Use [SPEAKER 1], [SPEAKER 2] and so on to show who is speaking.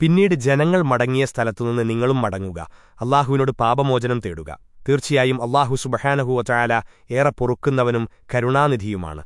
[SPEAKER 1] പിന്നീട് ജനങ്ങൾ മടങ്ങിയ സ്ഥലത്തുനിന്ന് നിങ്ങളും മടങ്ങുക. അള്ളാഹുവിനോട് പാപമോചനം തേടുക. തീർച്ചയായും അള്ളാഹു സുബഹാനഹുവ ചായാല ഏറെ പൊറുക്കുന്നവനും കരുണാനിധിയുമാണ്.